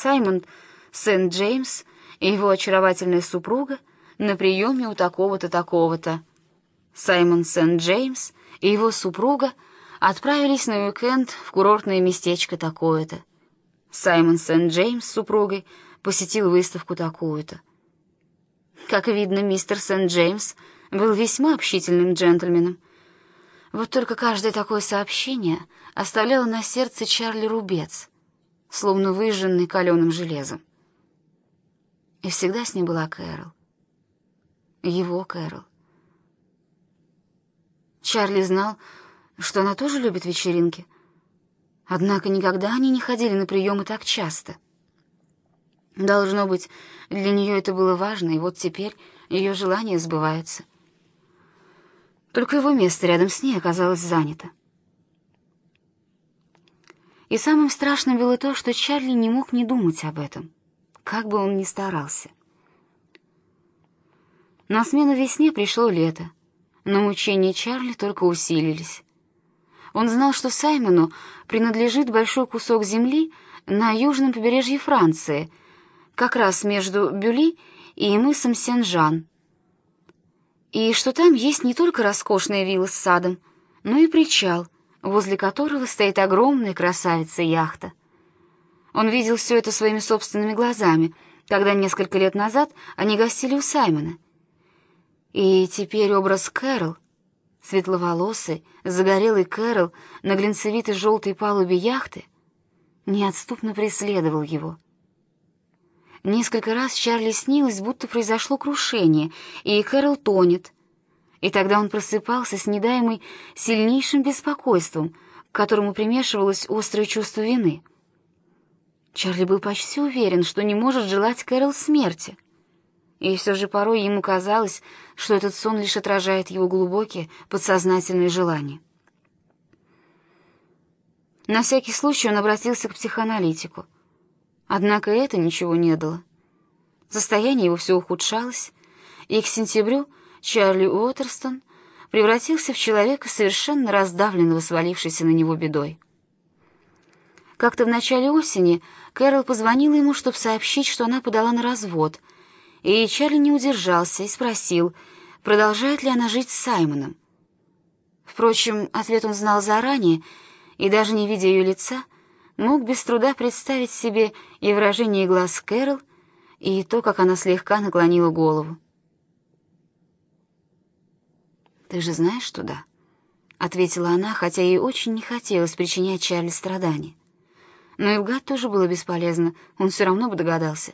Саймон Сент-Джеймс и его очаровательная супруга на приеме у такого-то, такого-то. Саймон Сент-Джеймс и его супруга отправились на уикенд в курортное местечко такое-то. Саймон Сент-Джеймс с супругой посетил выставку такую-то. Как видно, мистер Сент-Джеймс был весьма общительным джентльменом. Вот только каждое такое сообщение оставляло на сердце Чарли рубец, словно выжженный каленым железом. И всегда с ним была Кэрол. Его Кэрол. Чарли знал, что она тоже любит вечеринки, однако никогда они не ходили на приемы так часто. Должно быть, для нее это было важно, и вот теперь ее желание сбывается. Только его место рядом с ней оказалось занято. И самым страшным было то, что Чарли не мог не думать об этом, как бы он ни старался. На смену весне пришло лето, но мучения Чарли только усилились. Он знал, что Саймону принадлежит большой кусок земли на южном побережье Франции, как раз между Бюли и мысом Сен-Жан, и что там есть не только роскошная вилла с садом, но и причал, возле которого стоит огромная красавица-яхта. Он видел все это своими собственными глазами, когда несколько лет назад они гостили у Саймона. И теперь образ Кэрол, светловолосый, загорелый Кэрол на глинцевитой желтой палубе яхты, неотступно преследовал его. Несколько раз Чарли снилось, будто произошло крушение, и Кэрол тонет. И тогда он просыпался с недаемой сильнейшим беспокойством, к которому примешивалось острое чувство вины. Чарли был почти уверен, что не может желать Кэрол смерти. И все же порой ему казалось, что этот сон лишь отражает его глубокие подсознательные желания. На всякий случай он обратился к психоаналитику — Однако это ничего не дало. Состояние его все ухудшалось, и к сентябрю Чарли Уотерстон превратился в человека, совершенно раздавленного свалившейся на него бедой. Как-то в начале осени Кэрол позвонила ему, чтобы сообщить, что она подала на развод, и Чарли не удержался и спросил, продолжает ли она жить с Саймоном. Впрочем, ответ он знал заранее, и даже не видя ее лица, мог без труда представить себе и выражение глаз Кэрол, и то, как она слегка наклонила голову. «Ты же знаешь, что да?» — ответила она, хотя ей очень не хотелось причинять Чарли страдания. Но и лгать тоже было бесполезно, он все равно бы догадался.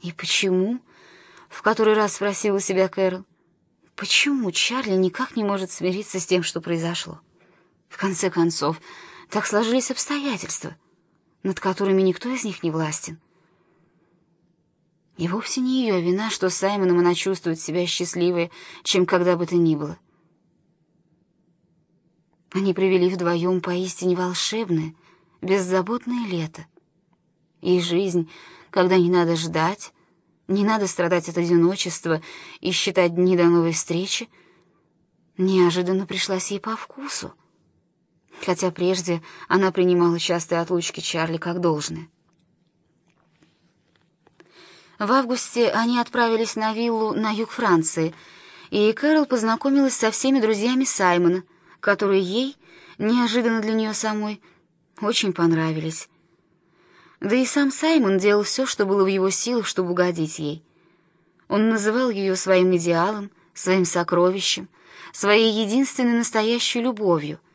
«И почему?» — в который раз спросила себя Кэрол. «Почему Чарли никак не может смириться с тем, что произошло? В конце концов, так сложились обстоятельства, над которыми никто из них не властен. И вовсе не ее вина, что с Саймоном она чувствует себя счастливее, чем когда бы то ни было. Они провели вдвоем поистине волшебное, беззаботное лето. И жизнь, когда не надо ждать, не надо страдать от одиночества и считать дни до новой встречи, неожиданно пришлась ей по вкусу хотя прежде она принимала частые отлучки Чарли как должное. В августе они отправились на виллу на юг Франции, и Кэрол познакомилась со всеми друзьями Саймона, которые ей, неожиданно для нее самой, очень понравились. Да и сам Саймон делал все, что было в его силах, чтобы угодить ей. Он называл ее своим идеалом, своим сокровищем, своей единственной настоящей любовью —